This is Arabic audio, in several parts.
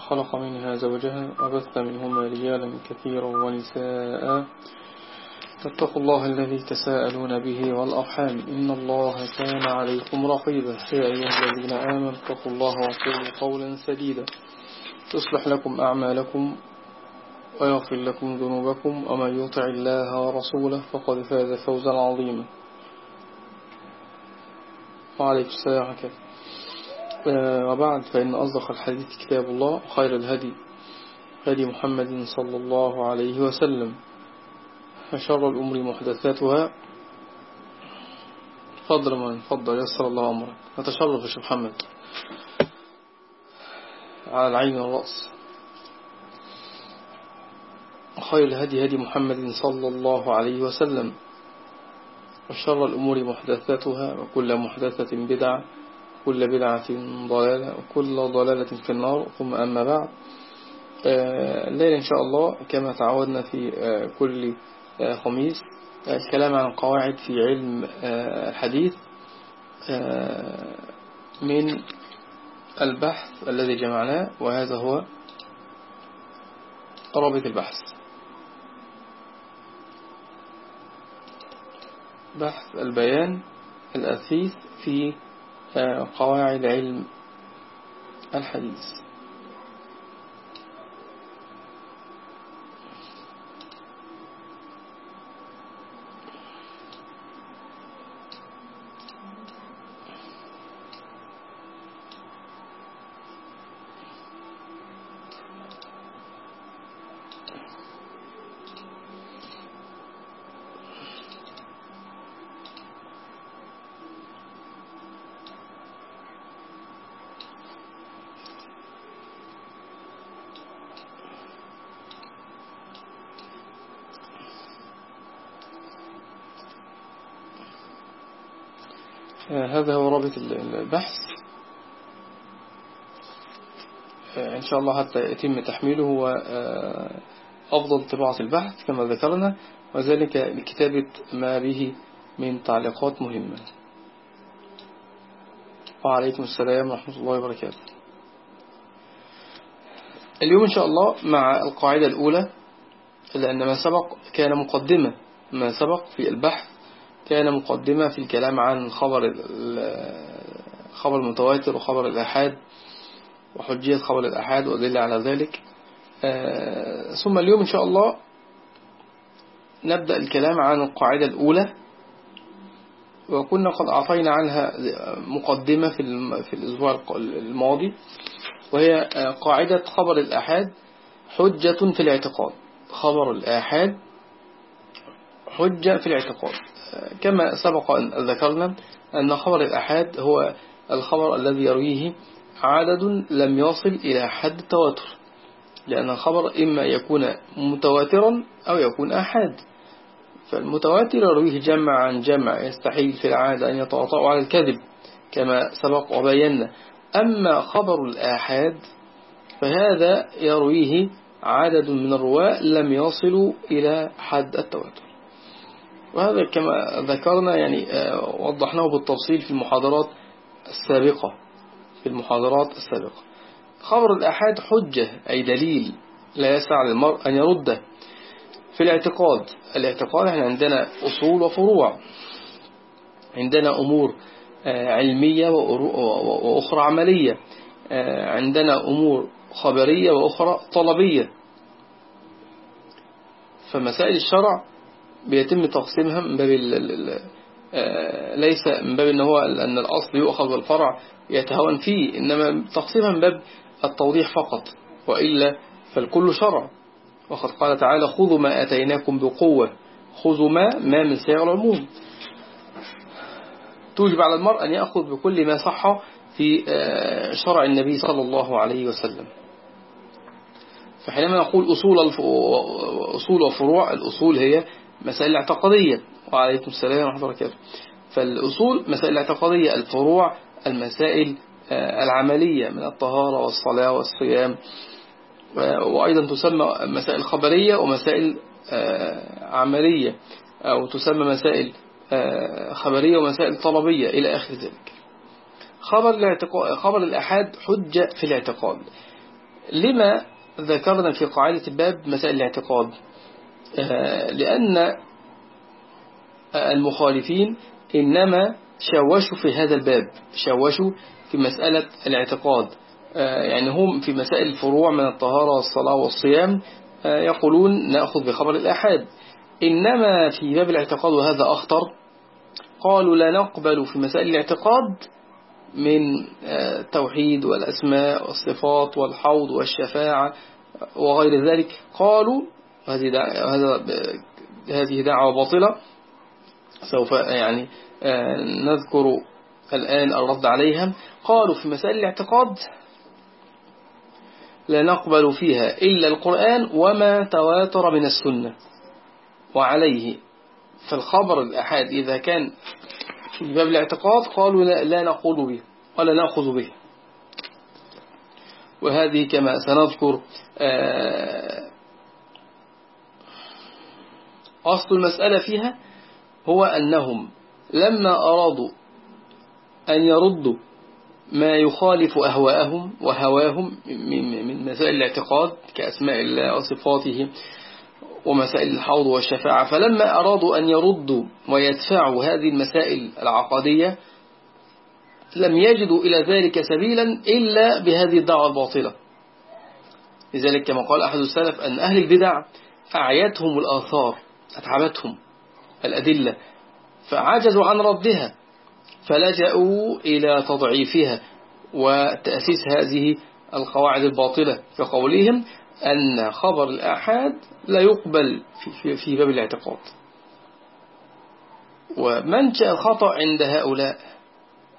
وخلق منها زوجها وبث منهما رجالا كثيرا ونساء. فاتقوا الله الذي تساءلون به والأرحام. إن الله كان عليكم رقيبا. يا أيها الذين آمنوا اتقوا الله وقولوا قولا سديدا. تصلح لكم أعمالكم ويغفر لكم ذنوبكم ومن يطع الله ورسوله فقد فاز فوزا عظيما. وعليكم السلام عليكم وبعد فإن أصدق الحديث كتاب الله خير الهدي هدي محمد صلى الله عليه وسلم. وشر الأمور محدثاتها. فضل من فضل يسر الله أمرك. نتشرف يا محمد. على العين والرأس. خير الهدي هدي محمد صلى الله عليه وسلم. وشر الأمور محدثاتها وكل محدثة بدعة. كل بدعة ضلالة وكل ضلالة في النار ثم أما بعد. الليلة إن شاء الله كما تعودنا في كل خميس. الكلام عن قواعد في علم الحديث. من البحث الذي جمعناه وهذا هو رابط البحث. بحث البيان الأثيث في قواعد علم الحديث هذا هو رابط البحث إن شاء الله حتى يتم تحميله هو أفضل طباعة البحث كما ذكرنا وذلك لكتابة ما به من تعليقات مهمة. وعليكم السلام ورحمة الله وبركاته. اليوم إن شاء الله مع القاعدة الأولى لأن ما سبق كان مقدمة ما سبق في البحث كان مقدمة في الكلام عن خبر خبر المتواتر وخبر الأحاد وحجية خبر الأحاد وأدل على ذلك. ثم اليوم إن شاء الله نبدأ الكلام عن القاعدة الأولى. وكنا قد أعطينا عنها مقدمة في الأسبوع الماضي وهي قاعدة خبر الأحاد حجة في الاعتقاد. خبر الآحاد حجة في الاعتقاد. كما سبق أن ذكرنا أن خبر الأحاد هو الخبر الذي يرويه عدد لم يصل إلى حد التواتر لأن الخبر إما يكون متواترا أو يكون أحاد. فالمتواتر يرويه جمع عن جمع يستحيل في العادة أن يتواطأ على الكذب كما سبق وبينا. أما خبر الآحاد فهذا يرويه عدد من الرواة لم يصلوا إلى حد التواتر. وهذا كما ذكرنا يعني وضحناه بالتفصيل في المحاضرات السابقة. في المحاضرات السابقة. خبر الأحاد حجة أي دليل لا يسع للمرء أن يرده. في الاعتقاد الاعتقاد إحنا عندنا أصول وفروع. عندنا أمور آه، علمية وأخرى عملية. آه، عندنا أمور خبرية وأخرى طلبية. فمسائل الشرع بيتم تقسيمها من باب ليس من باب إن هو أن الأصل يؤخذ والفرع يتهاون فيه إنما تقسيمها من باب التوضيح فقط وإلا فالكل شرع. وقد قال تعالى خذوا ما آتيناكم بقوة خذوا ما ما من سياق العموم توجب على المرء أن يأخذ بكل ما صح في آه، شرع النبي صلى الله عليه وسلم. فحينما نقول أصول, أصول وفروع الأصول هي مسائل الاعتقادية وعليكم السلام ورحمة الله وبركاته. فالأصول مسائل الاعتقادية الفروع المسائل آه، العملية من الطهارة والصلاة والصيام وأيضا تسمى مسائل خبرية ومسائل آه، عملية أو تسمى مسائل آه، خبرية ومسائل طلبية إلى آخر ذلك. خبر, الاعتقاد خبر الأحاد حجة في الاعتقاد. لما ذكرنا في قاعدة الباب مسائل الاعتقاد؟ لأن المخالفين إنما شوشوا في هذا الباب شوشوا في مسألة الاعتقاد. آه، يعني هم في مسائل الفروع من الطهارة والصلاة والصيام يقولون نأخذ بخبر الأحاد. إنما في باب الاعتقاد وهذا أخطر قالوا لا نقبل في مسائل الاعتقاد من التوحيد آه، والأسماء والصفات والحوض والشفاعة وغير ذلك. قالوا هذه دعوة باطلة. سوف يعني آه، نذكر الآن الرد عليها قالوا في مسائل الاعتقاد لا نقبل فيها إلا القرآن وما تواتر من السنة. وعليه فالخبر الأحاد إذا كان في باب الاعتقاد قالوا لا, لا نقول به ولا نأخذ به. وهذه كما سنذكر آه، أصل المسألة فيها هو أنهم لما أرادوا أن يردوا ما يخالف أهواءهم وهواهم من مسائل الاعتقاد كأسماء الله وصفاته ومسائل الحوض والشفاعة فلما أرادوا أن يردوا ويدفعوا هذه المسائل العقدية لم يجدوا إلى ذلك سبيلا إلا بهذه الدعوة الباطلة. لذلك كما قال أحد السلف أن أهل البدع أعيتهم الآثار أتعبتهم. الأدلة فعجزوا عن ردها فلجأوا إلى تضعيفها وتأسيس هذه القواعد الباطلة كقولهم أن خبر الآحاد لا يقبل في, في باب الاعتقاد. ومنشأ الخطأ عند هؤلاء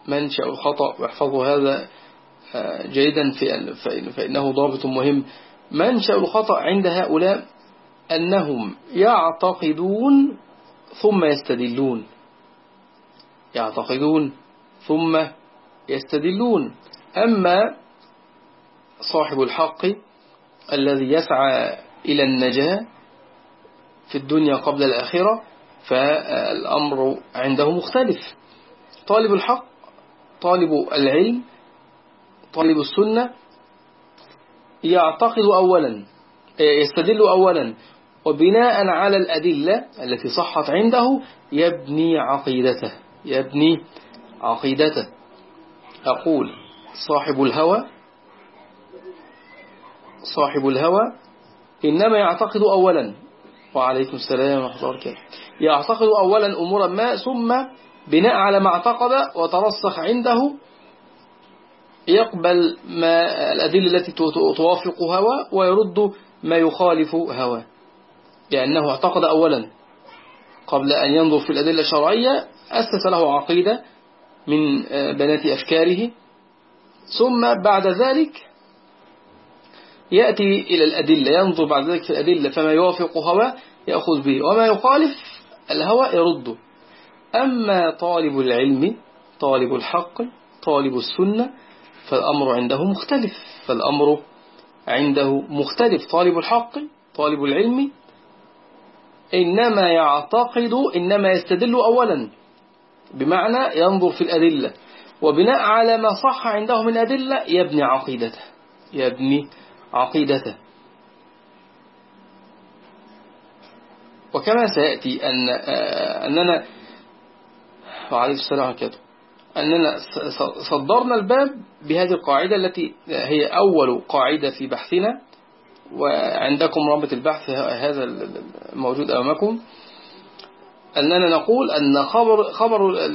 منشأ الخطأ واحفظوا هذا آه، جيدا فإنه ضابط مهم. منشأ الخطأ عند هؤلاء أنهم يعتقدون ثم يستدلون. يعتقدون. ثم يستدلون. أما صاحب الحق الذي يسعى إلى النجاة في الدنيا قبل الآخرة فالأمر عنده مختلف. طالب الحق طالب العلم طالب السنة يعتقد أولا يستدل أولا. وبناء على الأدلة التي صحت عنده يبني عقيدته يبني عقيدته. أقول صاحب الهوى صاحب الهوى إنما يعتقد أولا. وعليكم السلام ورحمة الله وبركاته. يعتقد أولا أمورا ما ثم بناء على ما اعتقد وترسخ عنده يقبل ما الأدلة التي توافق هوى ويرد ما يخالف هوى لأنه اعتقد أولا قبل أن ينظر في الأدلة الشرعية أسس له عقيدة من بنات أفكاره. ثم بعد ذلك يأتي إلى الأدلة ينظر بعد ذلك في الأدلة فما يوافق هوى يأخذ به وما يخالف الهوى يرده. أما طالب العلم طالب الحق طالب السنة فالأمر عنده مختلف فالأمر عنده مختلف. طالب الحق طالب العلم إنما يعتقد إنما يستدل أولا بمعنى ينظر في الأدلة. وبناء على ما صح عنده من أدلة يبني عقيدته. يبني عقيدته. وكما سيأتي أن آه، أننا وعليه السلام عليكم أننا صدرنا الباب بهذه القاعدة التي هي أول قاعدة في بحثنا. وعندكم رابط البحث هذا الموجود أمامكم. أننا نقول أن خبر, خبر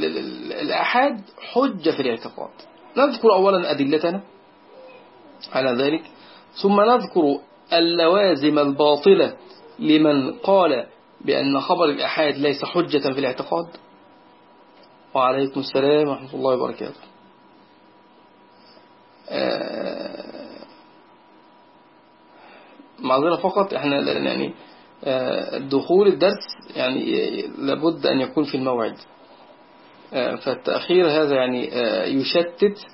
الأحاد حجة في الاعتقاد. نذكر أولا أدلتنا على ذلك ثم نذكر اللوازم الباطلة لمن قال بأن خبر الأحاد ليس حجة في الاعتقاد. وعليكم السلام ورحمة الله وبركاته. آه، معذرة فقط إحنا يعني آه، دخول الدرس يعني لابد أن يكون في الموعد. آه، فالتأخير هذا يعني يشتت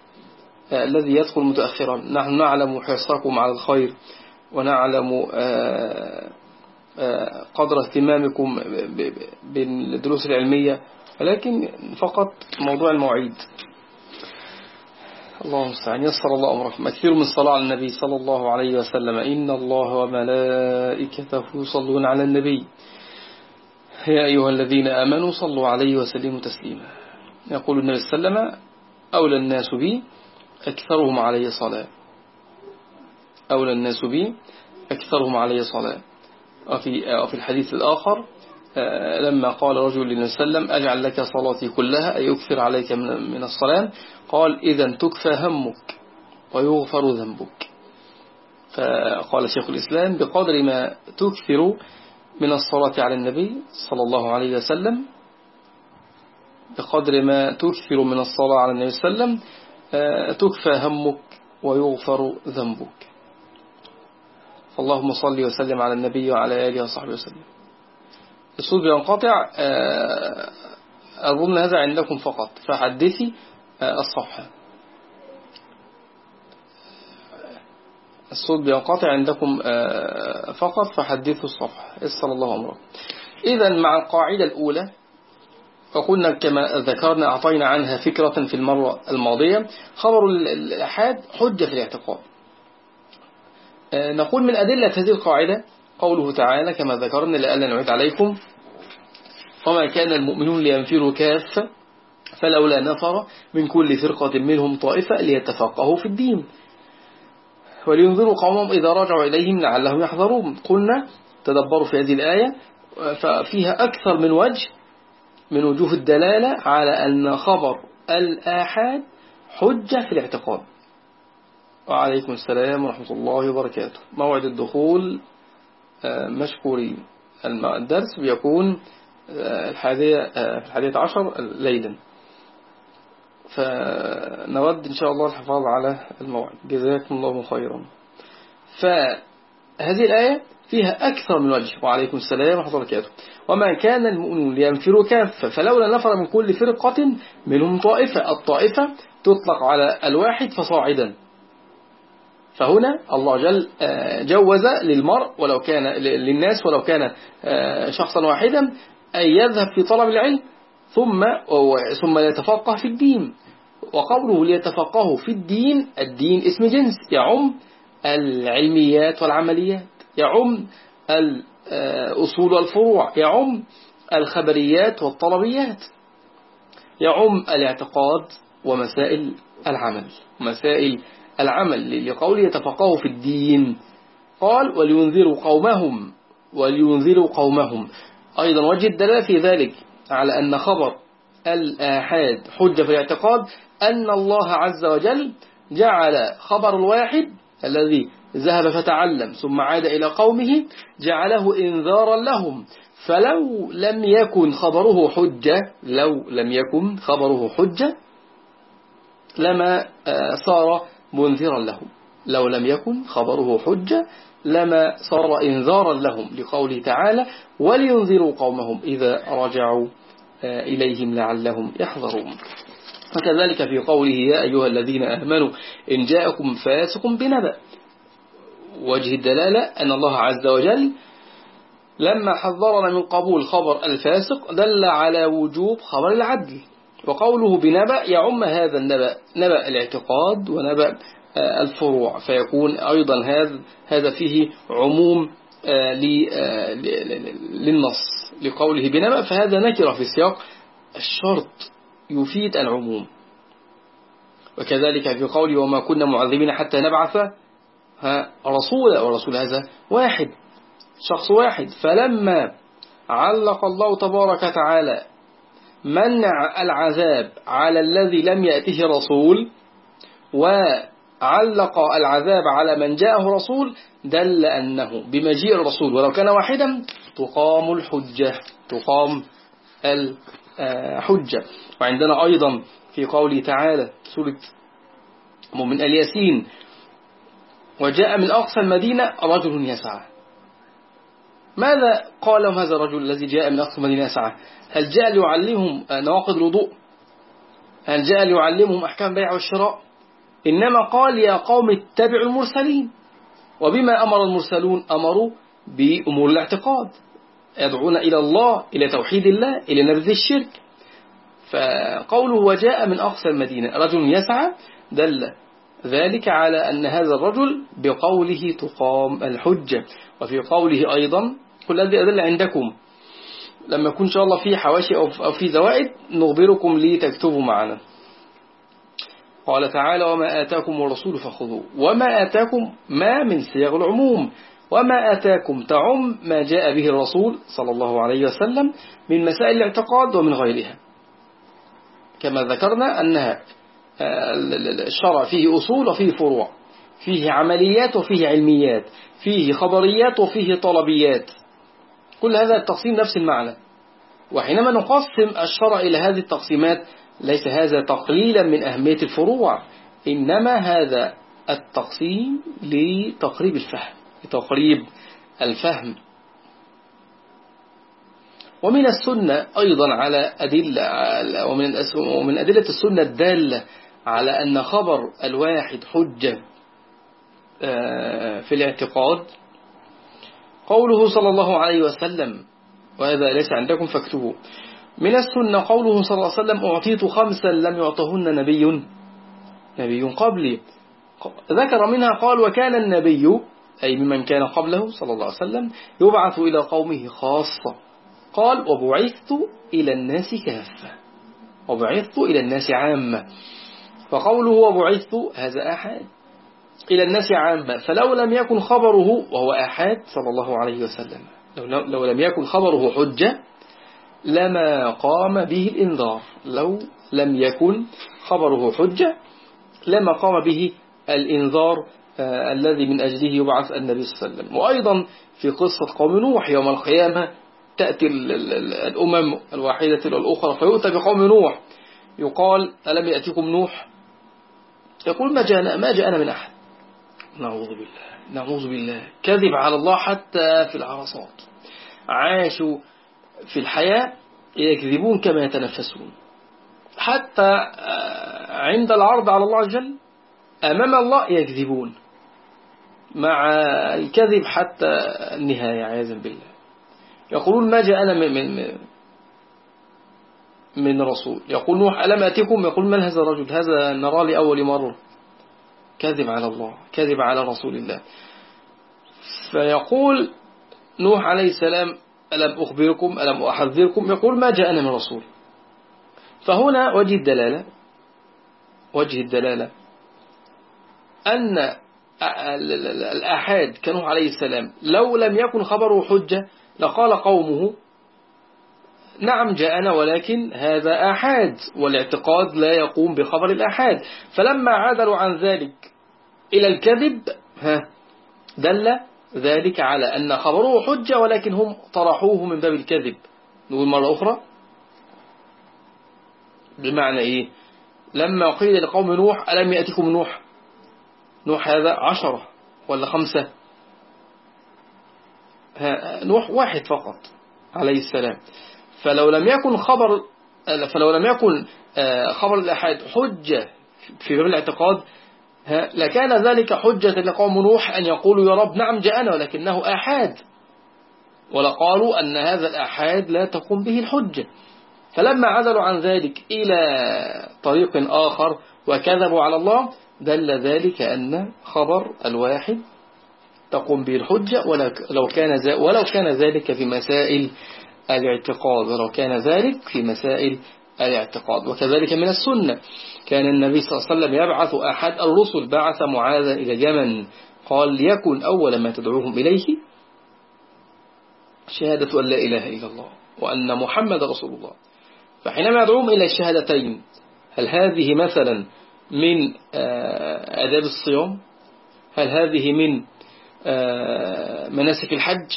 الذي يدخل متأخرا. نحن نعلم حرصكم على الخير ونعلم قدر اهتمامكم بالدروس العلمية ولكن فقط موضوع المواعيد. اللهم المستعان يسر الله أمركم أكثر من صلاة على النبي صلى الله عليه وسلم. إن الله وملائكته يصلون على النبي. يا أيها الذين آمنوا صلوا عليه وسلموا تسليما. يقول النبي صلى الله عليه وسلم أولى الناس بي أكثرهم عليه صلاة. أولى الناس بي أكثرهم عليه صلاة. وفي الحديث الآخر آه، لما قال رجل للنبي صلى الله عليه وسلم أجعل لك صلاتي كلها أي أكثر عليك من الصلاة. قال إذا تكفى همك ويغفر ذنبك. فقال شيخ الإسلام بقدر ما تكثر من الصلاة على النبي صلى الله عليه وسلم بقدر ما تكثر من الصلاة على النبي صلى الله عليه وسلم آه، تكفى همك ويغفر ذنبك. فاللهم صل وسلم على النبي وعلى آله وصحبه وسلم. الصوت بينقطع آه، أظن هذا عندكم فقط. فحدثي الصفحة الصوت بينقطع عندكم آه، فقط فحدثوا الصفحة اسأل الله أمره. إذا مع القاعدة الأولى وقلنا كما ذكرنا أعطينا عنها فكرة في المرة الماضية. خبر الأحاد حجة في الاعتقاد. نقول من أدلة هذه القاعدة قوله تعالى كما ذكرنا لألا نعيد عليكم. وما كان المؤمنون لينفروا كافة فلولا نفر من كل فرقة منهم طائفة ليتفقهوا في الدين. ولينذروا قومهم إذا رجعوا إليهم لعلهم يحذرون. قلنا تدبروا في هذه الآية ففيها أكثر من وجه من وجوه الدلالة على أن خبر الآحاد حجة في الاعتقاد. وعليكم السلام ورحمة الله وبركاته. موعد الدخول آه، مشكورين الدرس بيكون آه، الحادية آه، الحادية عشر ليلا. فنود إن شاء الله الحفاظ على الموعد. جزاكم الله خيرا. فهذه الآية فيها أكثر من وجه. وعليكم السلام ورحمة الله وبركاته. وما كان المؤمنون لينفروا كافة فلولا نفر من كل فرقة منهم طائفة. الطائفة تطلق على الواحد فصاعدا. فهنا الله جل آه، جوز للمرء ولو كان للناس ولو كان آه، شخصا واحدا أن يذهب في طلب العلم ثم ثم يتفقه في الدين. وقوله ليتفقه في الدين الدين اسم جنس. يعم العلميات والعمليات. يعم الأصول والفروع يعم الخبريات والطلبيات. يعم الاعتقاد ومسائل العمل. مسائل العمل. لقول يتفقهوا في الدين. قال ولينذروا قومهم ولينذروا قومهم. أيضا وجه الدلالة في ذلك. على أن خبر الآحاد حجة في الاعتقاد أن الله عز وجل جعل خبر الواحد الذي ذهب فتعلم ثم عاد إلى قومه جعله إنذارا لهم. فلو لم يكن خبره حجة لو لم يكن خبره حجة لما آه، صار منذرا لهم. لو لم يكن خبره حجة لما صار إنذارا لهم لقوله تعالى ولينذروا قومهم إذا رجعوا آه، إليهم لعلهم يحذرون. وكذلك في قوله يا أيها الذين آمنوا إن جاءكم فاسق بنبأ. وجه الدلالة أن الله عز وجل لما حذرنا من قبول خبر الفاسق دل على وجوب خبر العدل. وقوله بنبأ يعم هذا النبأ نبأ الاعتقاد ونبأ الفروع. فيكون أيضا هذا هذا فيه عموم آه، آه، للنص لقوله بنبأ فهذا نكرة في سياق الشرط يفيد العموم. وكذلك في قوله وما كنا معذبين حتى نبعث رسولا. ورسول هذا واحد شخص واحد. فلما علق الله تبارك وتعالى منع العذاب على الذي لم يأته رسول وعلق العذاب على من جاءه رسول دل أنه بمجيء الرسول. ولو كان واحدا تقام الحجة تقام الحجة وعندنا أيضا في قوله تعالى سورة مؤمن الياسين وجاء من أقصى المدينة رجل يسعى. ماذا قال هذا الرجل الذي جاء من أقصى المدينة يسعى؟ هل جاء ليعلمهم نواقض الوضوء؟ هل جاء ليعلمهم أحكام بيع والشراء؟ إنما قال يا قوم اتبعوا المرسلين. وبما أمر المرسلون أمروا بأمور الاعتقاد. يدعون إلى الله إلى توحيد الله إلى نبذ الشرك. فقوله وجاء من أقصى المدينة. رجل يسعى دل ذلك على أن هذا الرجل بقوله تقام الحجة. وفي قوله أيضا كل هذه أدلة عندكم. لما يكون إن شاء الله في حواشي أو في زوائد نخبركم لتكتبوا معنا. قال تعالى وما آتاكم الرسول فخذوه. وما آتاكم ما من سياغ العموم. وما آتاكم تعم ما جاء به الرسول صلى الله عليه وسلم من مسائل الاعتقاد ومن غيرها. كما ذكرنا أنها آه، الشرع فيه أصول وفيه فروع. فيه عمليات وفيه علميات. فيه خبريات وفيه طلبيات. كل هذا التقسيم نفس المعنى. وحينما نقسم الشرع إلى هذه التقسيمات ليس هذا تقليلا من أهمية الفروع إنما هذا التقسيم لتقريب الفهم لتقريب الفهم. ومن السنة أيضا على أدلة ومن ومن أدلة السنة الدالة على أن خبر الواحد حجة آه، في الاعتقاد قوله صلى الله عليه وسلم وهذا ليس عندكم فاكتبوا من السنة قوله صلى الله عليه وسلم أعطيت خمسا لم يعطهن نبي. نبي قبلي. ذكر منها قال وكان النبي أي ممن كان قبله صلى الله عليه وسلم يبعث إلى قومه خاصة. قال وبعثت إلى الناس كافة. وبعثت إلى الناس عامة. فقوله وبعثت هذا أحد. إلى الناس عامة. فلو لم يكن خبره وهو أحد صلى الله عليه وسلم. لو, لو لم يكن خبره حجة لما قام به الإنذار. لو لم يكن خبره حجة لما قام به الإنذار آه الذي من أجله يبعث النبي صلى الله عليه وسلم. وأيضا في قصة قوم نوح يوم القيامة تأتي الأمم الواحدة الأخرى فيؤتى بقوم نوح. يقال ألم يأتيكم نوح؟ يقول ما جاءنا, ما جاءنا من أحد. نعوذ بالله نعوذ بالله. كذب على الله حتى في العرصات. عاشوا في الحياة يكذبون كما يتنفسون. حتى آه، عند العرض على الله وجل أمام الله يكذبون. مع الكذب حتى النهاية عياذا بالله. يقولون ما جاءنا من من من رسول. يقول نوح ألم أتكم يقول من هذا الرجل؟ هذا نرى لأول مرة. كذب على الله كذب على رسول الله. فيقول نوح عليه السلام ألم أخبركم ألم أحذركم؟ يقول ما جاءنا من رسول. فهنا وجه الدلالة وجه الدلالة أن الأحاد كانوا عليه السلام لو لم يكن خبره حجة لقال قومه نعم جاءنا ولكن هذا أحاد والاعتقاد لا يقوم بخبر الأحاد. فلما عدلوا عن ذلك إلى الكذب ها دل ذلك على أن خبره حجة ولكن هم طرحوه من باب الكذب. نقول مرة أخرى. بمعنى إيه؟ لما قيل لقوم نوح ألم يأتكم نوح؟ نوح هذا عشرة ولا خمسة؟ نوح واحد فقط عليه السلام. فلو لم يكن خبر فلو لم يكن آه، خبر الأحاد حجة في باب الاعتقاد لكان ذلك حجة لقوم نوح أن يقولوا يا رب نعم جاءنا ولكنه أحاد. ولقالوا أن هذا الأحاد لا تقوم به الحجة. فلما عدلوا عن ذلك إلى طريق آخر وكذبوا على الله دل ذلك أن خبر الواحد تقوم به الحجة ولو كان ولو كان ذلك في مسائل الاعتقاد ولو كان ذلك في مسائل الاعتقاد. وكذلك من السنة كان النبي صلى الله عليه وسلم يبعث أحد الرسل بعث معاذا إلى اليمن. قال ليكن أول ما تدعوهم إليه شهادة أن لا إله إلا الله وأن محمد رسول الله. فحينما يدعوهم إلى الشهادتين هل هذه مثلا من آه، آداب الصيام؟ هل هذه من آه، مناسك الحج؟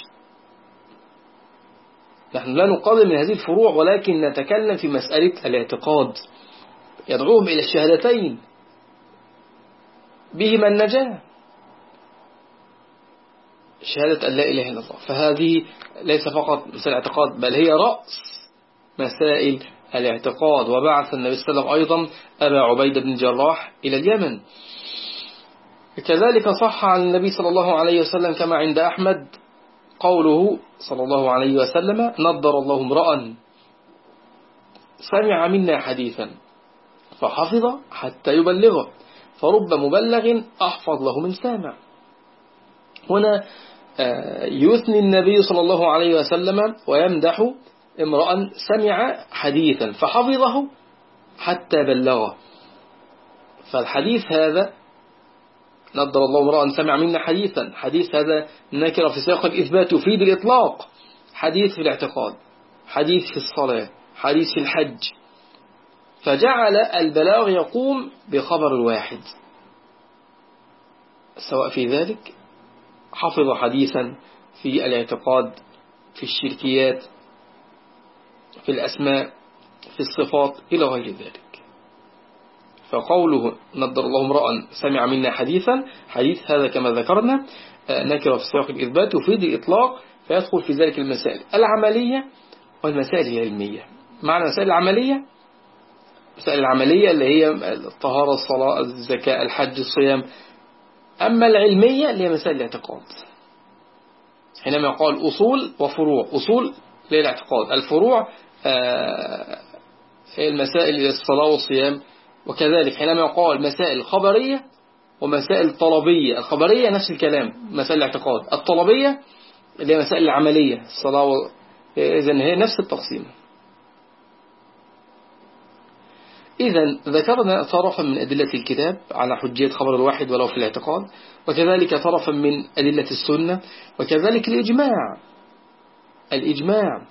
نحن لا نقابل من هذه الفروع ولكن نتكلم في مسألة الاعتقاد. يدعوهم إلى الشهادتين. بهما النجاة. شهادة أن لا إله إلا الله. فهذه ليس فقط مسائل الاعتقاد بل هي رأس مسائل الاعتقاد. وبعث النبي صلى الله عليه وسلم أيضا أبا عبيد بن جراح إلى اليمن. كذلك صح عن النبي صلى الله عليه وسلم كما عند أحمد. قوله صلى الله عليه وسلم نضر الله امرأ سمع منا حديثا فحفظ حتى يبلغه فرب مبلغ أحفظ له من سامع. هنا آه، يثني النبي صلى الله عليه وسلم ويمدح امرأ سمع حديثا فحفظه حتى بلغه. فالحديث هذا نضر الله امرأ سمع منا حديثا. حديث هذا نكر في سياق الإثبات يفيد الإطلاق. حديث في الاعتقاد. حديث في الصلاة. حديث في الحج. فجعل البلاغ يقوم بخبر الواحد سواء في ذلك حفظ حديثا في الاعتقاد في الشركيات في الأسماء في الصفات إلى غير ذلك. فقوله نضر الله امرأ سمع منا حديثا حديث هذا كما ذكرنا آه، نكر في سياق الإثبات يفيد الإطلاق فيدخل في ذلك المسائل العملية والمسائل العلمية معنى المسائل العملية؟ المسائل العملية اللي هي الطهارة الصلاة الزكاة الحج الصيام. أما العلمية اللي هي مسائل الاعتقاد. حينما يقال أصول وفروع. أصول للاعتقاد. الفروع آه، هي المسائل الصلاة والصيام. وكذلك حينما يقال مسائل خبرية ومسائل طلبية. الخبرية نفس الكلام مسائل الاعتقاد. الطلبية اللي هي مسائل العملية. الصلاة إذن هي نفس التقسيم. إذا ذكرنا طرفا من أدلة الكتاب على حجية خبر الواحد ولو في الاعتقاد وكذلك طرفا من أدلة السنة وكذلك الإجماع. الإجماع.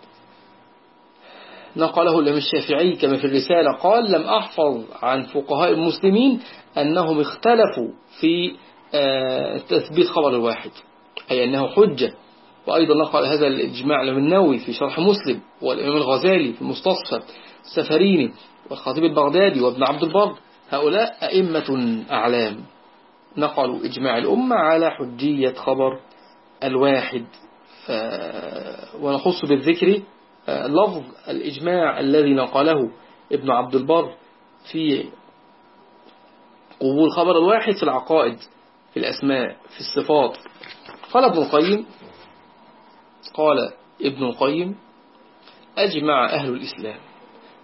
نقله الإمام الشافعي كما في الرسالة قال لم أحفظ عن فقهاء المسلمين أنهم اختلفوا في آه، تثبيت خبر الواحد أي أنه حجة. وأيضا نقل هذا الإجماع النووي في شرح مسلم والإمام الغزالي في المستصفى السفريني والخطيب البغدادي وابن عبد البر هؤلاء أئمة أعلام. نقلوا إجماع الأمة على حجية خبر الواحد. ونخص بالذكر لفظ الإجماع الذي نقله ابن عبد البر في قبول خبر الواحد في العقائد في الأسماء في الصفات. قال ابن القيم قال ابن القيم أجمع أهل الإسلام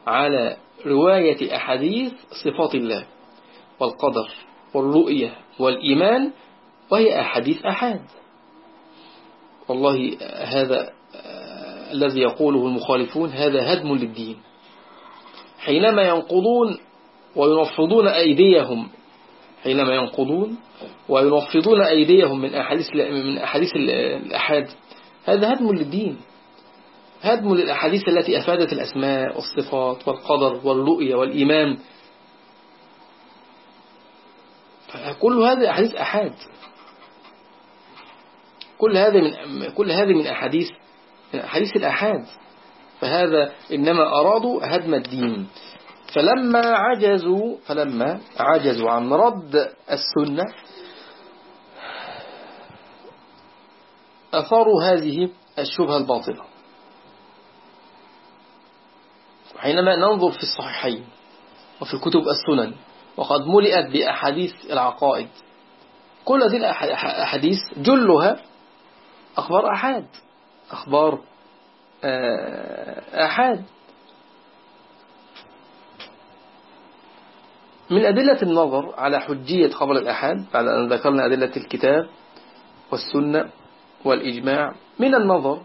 على رواية أحاديث صفات الله والقدر والرؤية والإيمان وهي أحاديث أحاد. والله هذا الذي يقوله المخالفون هذا هدم للدين. حينما ينقضون وينفضون أيديهم حينما ينقضون وينفضون أيديهم من أحاديث من أحاديث الأحاد هذا هدم للدين. هدم للأحاديث التي أفادت الأسماء والصفات والقدر والرؤية والإيمان. كل هذه أحاديث أحاد. كل هذه من كل هذه من أحاديث حديث الأحاد. فهذا إنما أرادوا هدم الدين. فلما عجزوا فلما عجزوا عن رد السنة أثاروا هذه الشبهة الباطلة. حينما ننظر في الصحيحين وفي كتب السنن وقد ملئت بأحاديث العقائد كل هذه الأحاديث جلها أخبار أحاد. أخبار آه، آحاد. من أدلة النظر على حجية خبر الأحاد بعد أن ذكرنا أدلة الكتاب والسنة والإجماع من النظر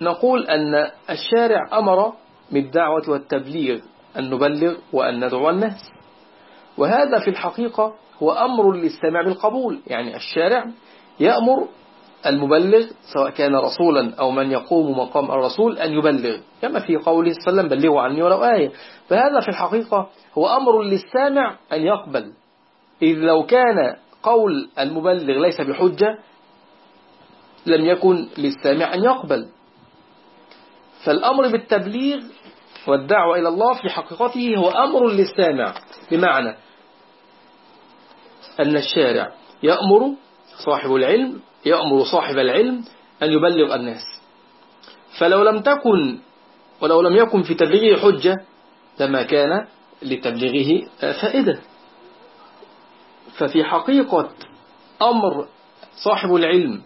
نقول أن الشارع أمر بالدعوة والتبليغ أن نبلغ وأن ندعو الناس. وهذا في الحقيقة هو أمر للسمع بالقبول يعني الشارع يأمر المبلغ سواء كان رسولا أو من يقوم مقام الرسول أن يبلغ. كما في قوله صلى الله عليه وسلم بلغوا عني ولو آية. فهذا في الحقيقة هو أمر للسامع أن يقبل. إذ لو كان قول المبلغ ليس بحجة لم يكن للسامع أن يقبل. فالأمر بالتبليغ والدعوة إلى الله في حقيقته هو أمر للسامع. بمعنى أن الشارع يأمر صاحب العلم يأمر صاحب العلم أن يبلغ الناس. فلو لم تكن ولو لم يكن في تبليغه حجة لما كان لتبليغه فائدة. ففي حقيقة أمر صاحب العلم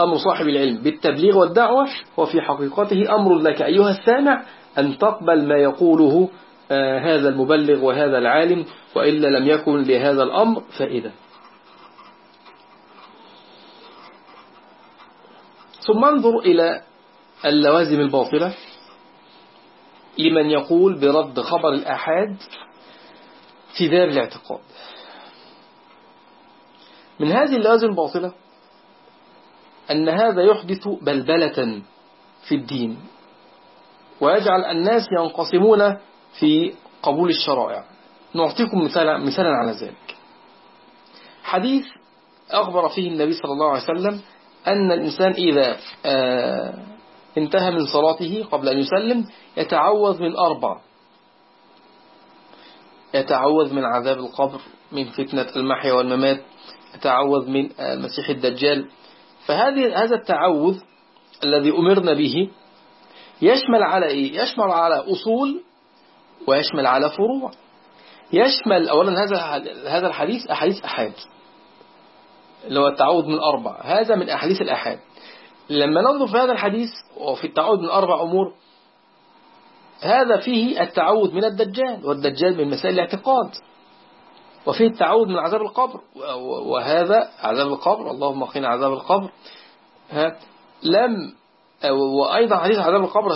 أمر صاحب العلم بالتبليغ والدعوة وفي حقيقته أمر لك أيها السامع أن تقبل ما يقوله آه، هذا المبلغ وهذا العالم وإلا لم يكن لهذا الأمر فائدة. ثم انظر إلى اللوازم الباطلة لمن يقول برد خبر الأحاد في دار الاعتقاد. من هذه اللوازم الباطلة أن هذا يحدث بلبلة في الدين ويجعل الناس ينقسمون في قبول الشرائع. نعطيكم مثالا, مثالا على ذلك. حديث أخبر فيه النبي صلى الله عليه وسلم أن الإنسان إذا آه، انتهى من صلاته قبل أن يسلم يتعوذ من أربع. يتعوذ من عذاب القبر من فتنة المحيا والممات يتعوذ من المسيح الدجال. فهذه هذا التعوذ الذي أمرنا به يشمل على إيه؟ يشمل على أصول ويشمل على فروع. يشمل أولا هذا هذا الحديث أحاديث أحاد. اللي هو التعوذ من أربع هذا من أحاديث الأحاد. لما ننظر في هذا الحديث وفي التعوذ من أربع أمور هذا فيه التعوذ من الدجال والدجال من مسائل الاعتقاد وفيه التعوذ من عذاب القبر وهذا عذاب القبر اللهم قنا عذاب القبر. ها لم وأيضا حديث عذاب القبر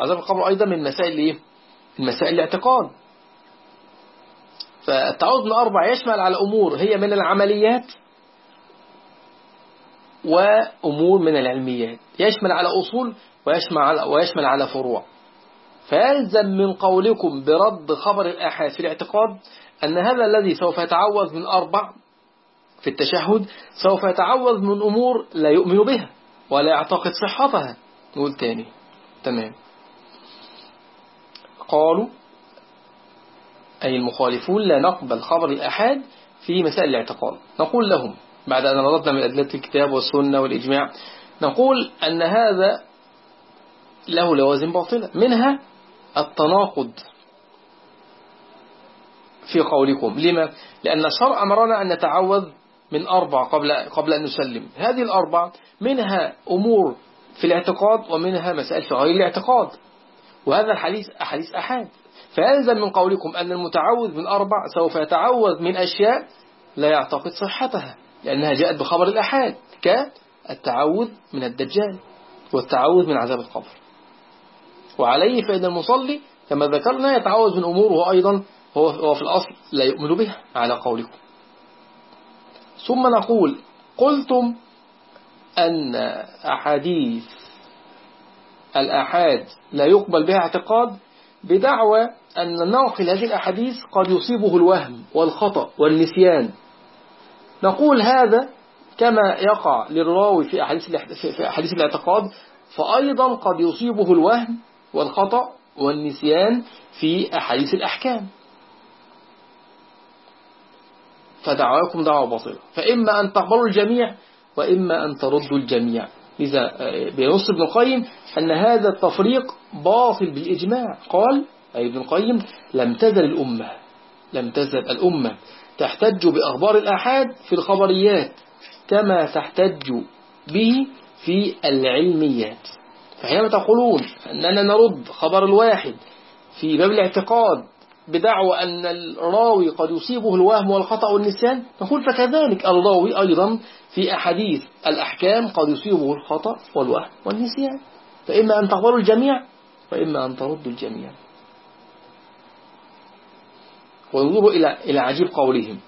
عذاب القبر أيضا من مسائل إيه؟ مسائل الاعتقاد. فالتعوذ من أربع يشمل على أمور هي من العمليات وأمور من العلميات. يشمل على أصول ويشمل على, ويشمل على فروع. فيلزم من قولكم برد خبر الآحاد في الاعتقاد أن هذا الذي سوف يتعوذ من أربع في التشهد سوف يتعوذ من أمور لا يؤمن بها ولا يعتقد صحتها. نقول تاني. تمام. قالوا أي المخالفون لا نقبل خبر الأحاد في مسائل الاعتقاد. نقول لهم بعد أن رددنا من أدلة الكتاب والسنة والإجماع نقول أن هذا له لوازم باطلة. منها التناقض في قولكم. لما؟ لأن الشرع أمرنا أن نتعوذ من أربع قبل, قبل أن نسلم. هذه الأربع منها أمور في الاعتقاد ومنها مسائل في غير الاعتقاد. وهذا الحديث أحاديث أحاد. فيلزم من قولكم أن المتعوذ من أربع سوف يتعوذ من أشياء لا يعتقد صحتها. لأنها جاءت بخبر الأحاد كالتعوذ من الدجال والتعوذ من عذاب القبر. وعليه فإن المصلي كما ذكرنا يتعوذ من أموره أيضا هو في الأصل لا يؤمن بها على قولكم. ثم نقول قلتم أن أحاديث الأحاد لا يقبل بها اعتقاد بدعوى أن ناقل هذه الأحاديث قد يصيبه الوهم والخطأ والنسيان. نقول هذا كما يقع للراوي في أحاديث في أحاديث الاعتقاد فأيضا قد يصيبه الوهم والخطأ والنسيان في أحاديث الأحكام. فدعواكم دعوة باطلة. فإما أن تقبلوا الجميع وإما أن تردوا الجميع. إذا آه، بينص ابن القيم أن هذا التفريق باطل بالإجماع. قال أي ابن القيم لم تزل الأمة. لم تزل الأمة. تحتج بأخبار الآحاد في الخبريات كما تحتج به في العلميات. فحينما تقولون؟ أننا نرد خبر الواحد في باب الاعتقاد بدعوى أن الراوي قد يصيبه الوهم والخطأ والنسيان. نقول فكذلك الراوي أيضا في أحاديث الأحكام قد يصيبه الخطأ والوهم والنسيان. فإما أن تقبلوا الجميع وإما أن تردوا الجميع. وانظروا إلى إلى عجيب قولهم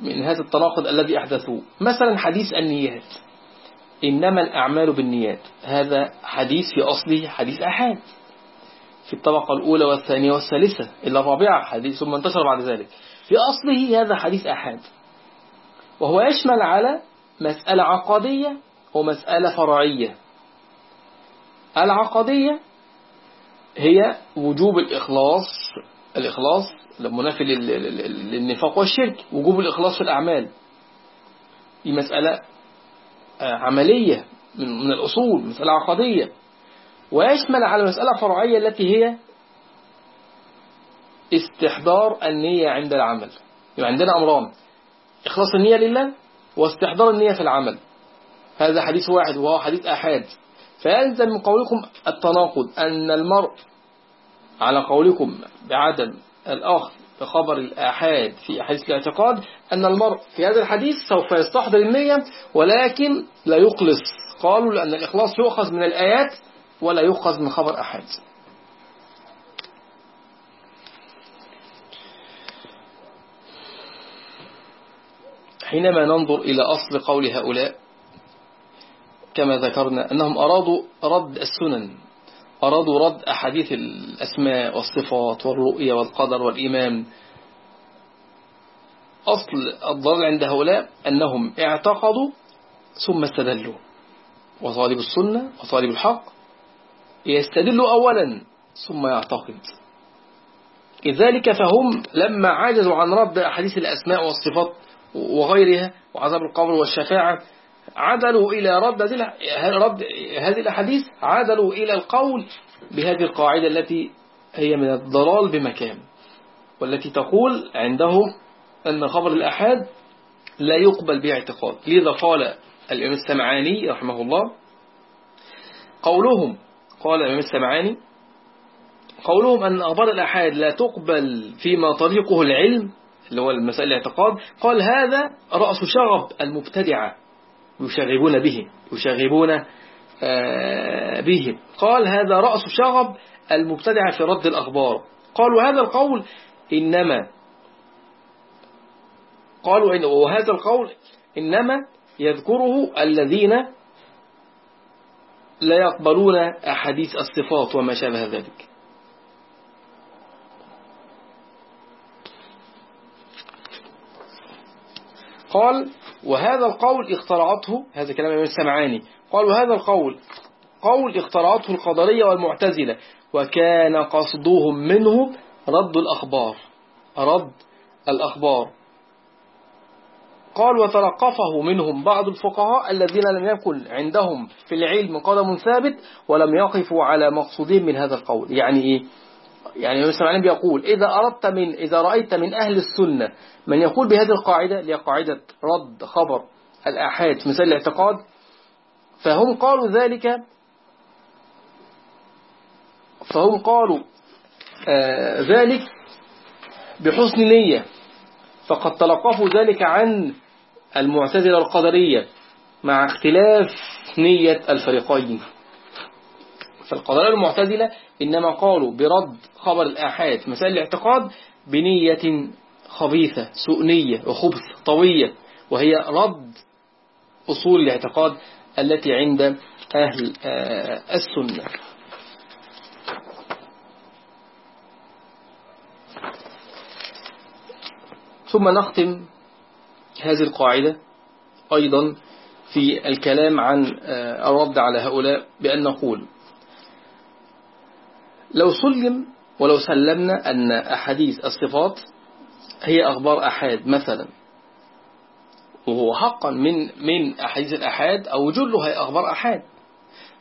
من هذا التناقض الذي أحدثوه. مثلا حديث النيات. إنما الأعمال بالنيات. هذا حديث في أصله حديث أحاد في الطبقة الأولى والثانية والثالثة إلا الرابعة حديث ثم انتشر بعد ذلك. في أصله هذا حديث أحاد وهو يشمل على مسألة عقدية ومسألة فرعية. العقدية هي وجوب الإخلاص الإخلاص منافي للنفاق والشرك وجوب الإخلاص في الأعمال. دي مسألة آه، عملية من الأصول مسألة عقدية. ويشمل على مسألة فرعية التي هي استحضار النية عند العمل. يبقى عندنا أمران. إخلاص النية لله واستحضار النية في العمل. هذا حديث واحد وهو حديث أحاد. فيلزم من قولكم التناقض أن المرء على قولكم بعدم الأخذ بخبر الآحاد في أحاديث الاعتقاد أن المرء في هذا الحديث سوف يستحضر النية ولكن لا يخلص. قالوا لأن الإخلاص يؤخذ من الآيات ولا يؤخذ من خبر أحد حينما ننظر إلى أصل قول هؤلاء كما ذكرنا أنهم أرادوا رد السنن. أرادوا رد أحاديث الأسماء والصفات والرؤية والقدر والإيمان. أصل الضلال عند هؤلاء أنهم اعتقدوا ثم استدلوا. وطالب السنة وطالب الحق يستدل أولا ثم يعتقد. لذلك فهم لما عجزوا عن رد أحاديث الأسماء والصفات وغيرها وعذاب القبر والشفاعة عدلوا إلى رد هذه الأحاديث عدلوا إلى القول بهذه القاعدة التي هي من الضلال بمكان والتي تقول عندهم أن خبر الأحاد لا يقبل باعتقاد لذا قال الإمام السمعاني رحمه الله قولهم قال الإمام السمعاني قولهم أن أخبار الأحاد لا تقبل فيما طريقه العلم اللي هو المسائل الاعتقاد قال هذا رأس شغب المبتدعة. يشغبون به يشغبون آه، به. قال هذا رأس شغب المبتدعة في رد الأخبار. قالوا هذا القول إنما قالوا إن وهذا القول إنما يذكره الذين لا يقبلون أحاديث الصفات وما شابه ذلك. قال وهذا القول اخترعته هذا كلام ابن السمعاني قال وهذا القول قول اخترعته القدرية والمعتزلة وكان قصدهم منه رد الأخبار رد الأخبار. قال وتلقفه منهم بعض الفقهاء الذين لم يكن عندهم في العلم قدم ثابت ولم يقفوا على مقصودهم من هذا القول. يعني إيه؟ يعني النبي صلى بيقول إذا أردت من إذا رأيت من أهل السنة من يقول بهذه القاعدة اللي هي قاعدة رد خبر الآحاد في مثال الاعتقاد فهم قالوا ذلك فهم قالوا آه ذلك بحسن نية فقد تلقفوا ذلك عن المعتزلة القدرية مع اختلاف نية الفريقين. فالقدرية المعتزلة إنما قالوا برد خبر الآحاد في مسائل الاعتقاد بنية خبيثة سوء نية وخبث طوية وهي رد أصول الاعتقاد التي عند أهل آه، السنة. ثم نختم هذه القاعدة أيضا في الكلام عن آه، الرد على هؤلاء بأن نقول لو سلم ولو سلمنا أن أحاديث الصفات هي أخبار أحاد مثلا وهو حقا من من أحاديث الأحاد أو جلها هي أخبار أحاد.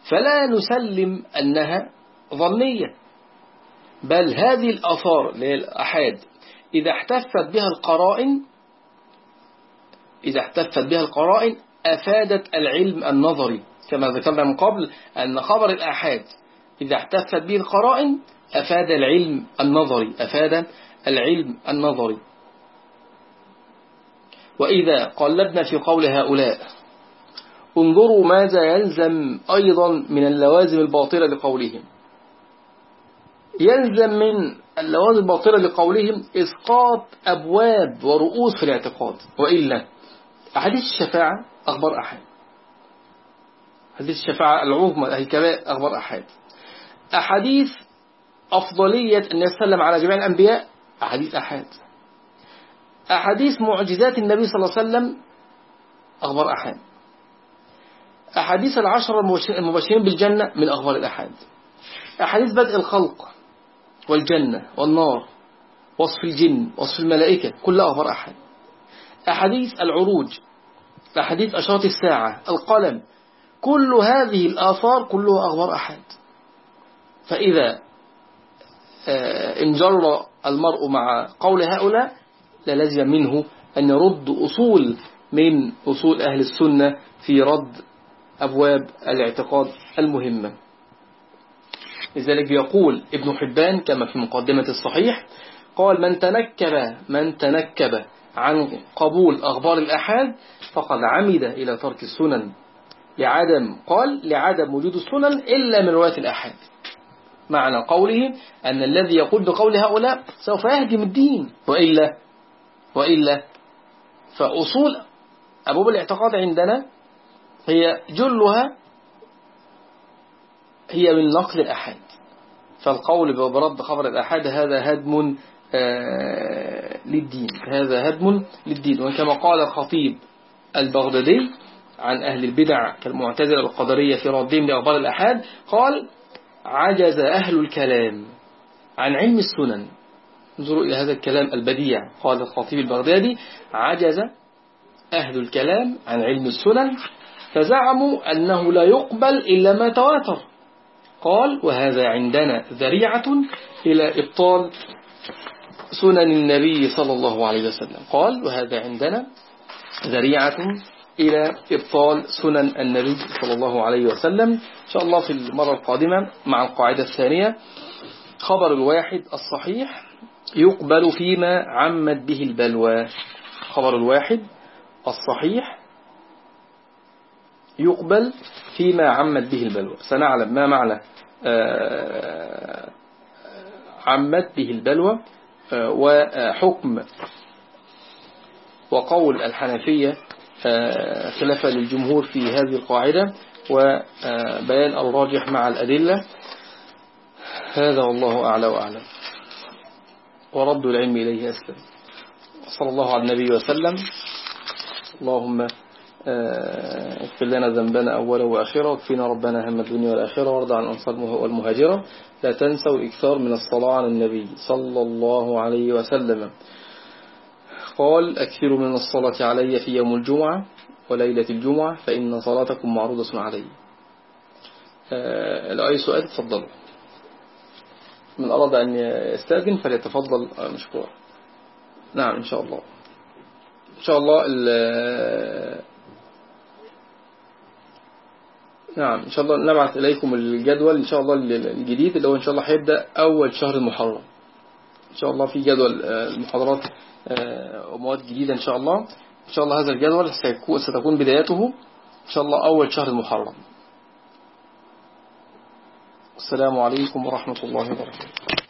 فلا نسلم أنها ظنية بل هذه الأثار للأحاد إذا احتفت بها القرائن إذا احتفت بها القرائن أفادت العلم النظري كما ذكرنا من قبل أن خبر الآحاد إذا احتفت به القرائن أفاد العلم النظري أفاد العلم النظري. وإذا قلبنا في قول هؤلاء انظروا ماذا يلزم أيضا من اللوازم الباطلة لقولهم. يلزم من اللوازم الباطلة لقولهم إسقاط أبواب ورؤوس في الاعتقاد. وإلا أحاديث الشفاعة أخبار أحد حديث الشفاعة العظمى الكبائر أخبار أحد أحاديث أفضلية أن يسلم على جميع الأنبياء؟ أحاديث أحد أحاديث معجزات النبي صلى الله عليه وسلم أخبار أحد أحاديث العشرة المبشرين بالجنة من أخبار الأحاد. أحاديث بدء الخلق والجنة والنار وصف الجن وصف الملائكة كلها أخبار أحد أحاديث العروج أحاديث أشراط الساعة القلم كل هذه الآثار كلها أخبار أحد فإذا آه، انجر المرء مع قول هؤلاء للزم منه أن يرد أصول من أصول أهل السنة في رد أبواب الاعتقاد المهمة. لذلك يقول ابن حبان كما في مقدمة الصحيح قال من تنكب من تنكب عن قبول أخبار الأحاد فقد عمد إلى ترك السنن. لعدم قال لعدم وجود السنن إلا من رواية الأحاد. معنى قوله أن الذي يقول بقول هؤلاء سوف يهدم الدين. وإلا وإلا فأصول أبواب الاعتقاد عندنا هي جلها هي من نقل الأحاد. فالقول برد خبر الأحاد هذا هدم آه، للدين. هذا هدم للدين. وكما قال الخطيب البغدادي عن أهل البدع كالمعتزلة القدرية في ردهم لأخبار الأحاد قال عجز أهل الكلام عن علم السنن. انظروا إلى هذا الكلام البديع قال الخطيب البغدادي. عجز أهل الكلام عن علم السنن فزعموا أنه لا يقبل إلا ما تواتر. قال وهذا عندنا ذريعة إلى إبطال سنن النبي صلى الله عليه وسلم. قال وهذا عندنا ذريعة إلى إبطال سنن النبي صلى الله عليه وسلم. إن شاء الله في المرة القادمة مع القاعدة الثانية خبر الواحد الصحيح يقبل فيما عمت به البلوى. خبر الواحد الصحيح يقبل فيما عمت به البلوى. سنعلم ما معنى آه، عمت به البلوى آه، وحكم وقول الحنفية خلافا للجمهور في هذه القاعدة وبيان الراجح مع الأدلة. هذا والله أعلى وأعلم. ورد العلم إليه أسلم. صلى الله على النبي وسلم. اللهم آه، اغفر لنا ذنبنا أولا وآخرا واكفينا ربنا هم الدنيا والآخرة وارضى عن أنصار والمهاجرة. لا تنسوا الإكثار من الصلاة على النبي صلى الله عليه وسلم. قال أكثروا من الصلاة علي في يوم الجمعة وليلة الجمعة فإن صلاتكم معروضة علي. آه، لأي سؤال تفضلوا. من أراد أن يستأذن فليتفضل مشكورا. نعم إن شاء الله. إن شاء الله نعم إن شاء الله نبعث إليكم الجدول إن شاء الله الجديد اللي هو إن شاء الله هيبدأ أول شهر المحرم. إن شاء الله في جدول المحاضرات آه، ومواد جديدة إن شاء الله. إن شاء الله هذا الجدول ستكون بدايته إن شاء الله أول شهر المحرم. السلام عليكم ورحمة الله وبركاته.